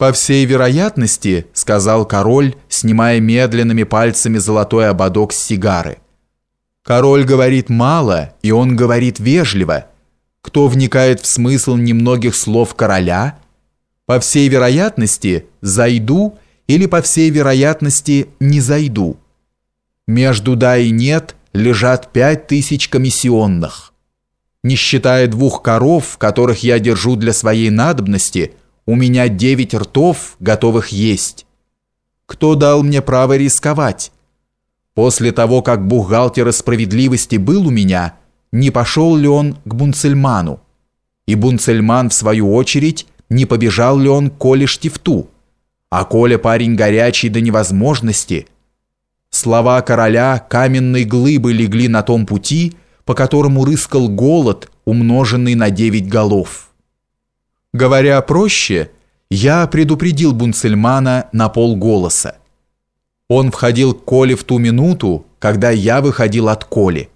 «По всей вероятности», — сказал король, снимая медленными пальцами золотой ободок с сигары. «Король говорит мало, и он говорит вежливо. Кто вникает в смысл немногих слов короля? По всей вероятности, зайду или по всей вероятности не зайду. Между «да» и «нет» лежат пять тысяч комиссионных. Не считая двух коров, которых я держу для своей надобности — у меня девять ртов, готовых есть. Кто дал мне право рисковать? После того, как бухгалтер справедливости был у меня, не пошел ли он к Бунцельману? И Бунцельман, в свою очередь, не побежал ли он к Коле Штифту? А Коля парень горячий до невозможности. Слова короля каменной глыбы легли на том пути, по которому рыскал голод, умноженный на девять голов. Говоря проще, я предупредил Бунцельмана на полголоса. Он входил к Коле в ту минуту, когда я выходил от Коли.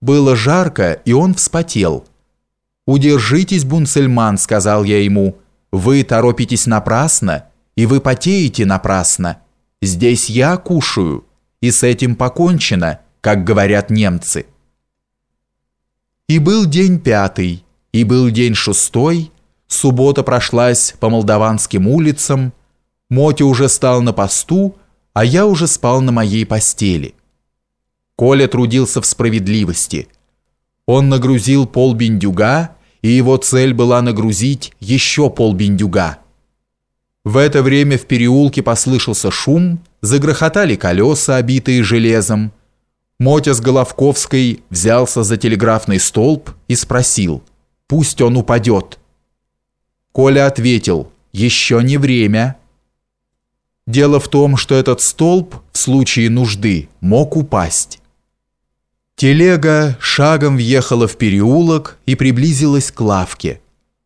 Было жарко, и он вспотел. «Удержитесь, Бунцельман», — сказал я ему. «Вы торопитесь напрасно, и вы потеете напрасно. Здесь я кушаю, и с этим покончено, как говорят немцы». И был день пятый, и был день шестой, Суббота прошлась по молдаванским улицам, Мотя уже стал на посту, а я уже спал на моей постели. Коля трудился в справедливости. Он нагрузил пол бендюга, и его цель была нагрузить еще пол бендюга. В это время в переулке послышался шум, загрохотали колеса, обитые железом. Мотя с Головковской взялся за телеграфный столб и спросил, «Пусть он упадет». Коля ответил, еще не время. Дело в том, что этот столб в случае нужды мог упасть. Телега шагом въехала в переулок и приблизилась к лавке.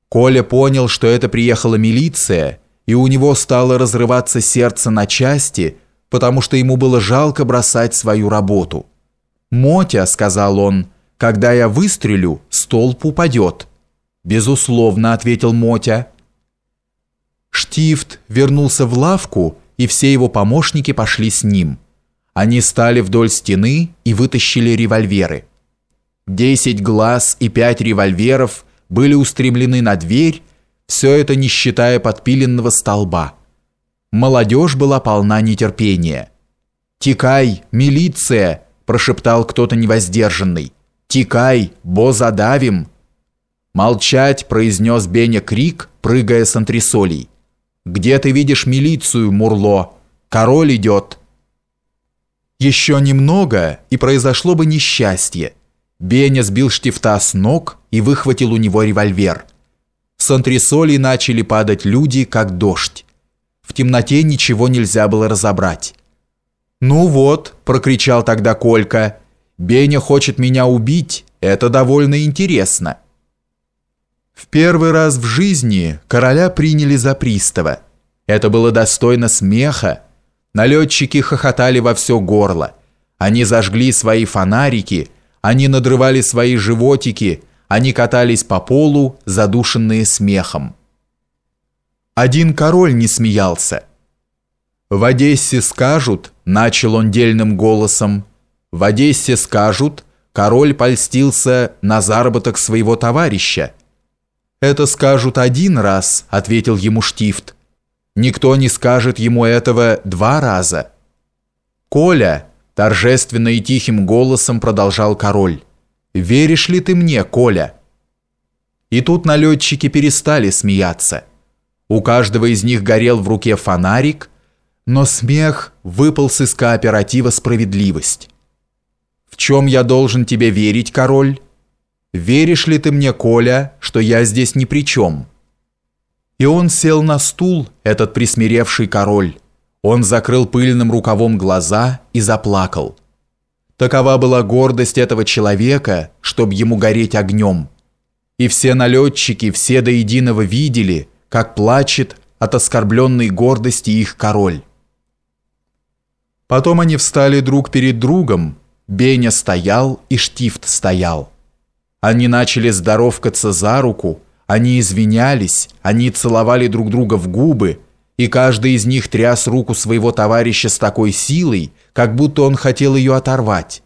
Коля понял, что это приехала милиция, и у него стало разрываться сердце на части, потому что ему было жалко бросать свою работу. «Мотя», — сказал он, — «когда я выстрелю, столб упадет». «Безусловно», — ответил Мотя. Штифт вернулся в лавку, и все его помощники пошли с ним. Они стали вдоль стены и вытащили револьверы. Десять глаз и пять револьверов были устремлены на дверь, все это не считая подпиленного столба. Молодежь была полна нетерпения. «Тикай, милиция!» – прошептал кто-то невоздержанный. «Тикай, бо задавим!» «Молчать!» – произнес Беня крик, прыгая с антресолей. «Где ты видишь милицию, Мурло? Король идет!» Еще немного, и произошло бы несчастье. Беня сбил штифта с ног и выхватил у него револьвер. С антресолей начали падать люди, как дождь. В темноте ничего нельзя было разобрать. «Ну вот», – прокричал тогда Колька, – «Беня хочет меня убить, это довольно интересно». В первый раз в жизни короля приняли за пристава. Это было достойно смеха. Налетчики хохотали во все горло. Они зажгли свои фонарики, они надрывали свои животики, они катались по полу, задушенные смехом. Один король не смеялся. «В Одессе скажут», — начал он дельным голосом, «в Одессе скажут, король польстился на заработок своего товарища». «Это скажут один раз», — ответил ему Штифт. «Никто не скажет ему этого два раза». «Коля», — торжественно и тихим голосом продолжал король, «веришь ли ты мне, Коля?» И тут налетчики перестали смеяться. У каждого из них горел в руке фонарик, но смех выполз из кооператива «Справедливость». «В чем я должен тебе верить, король?» «Веришь ли ты мне, Коля, что я здесь ни при чем?» И он сел на стул, этот присмиревший король. Он закрыл пыльным рукавом глаза и заплакал. Такова была гордость этого человека, чтобы ему гореть огнем. И все налетчики, все до единого видели, как плачет от оскорбленной гордости их король. Потом они встали друг перед другом, Беня стоял и Штифт стоял. Они начали здоровкаться за руку, они извинялись, они целовали друг друга в губы, и каждый из них тряс руку своего товарища с такой силой, как будто он хотел ее оторвать.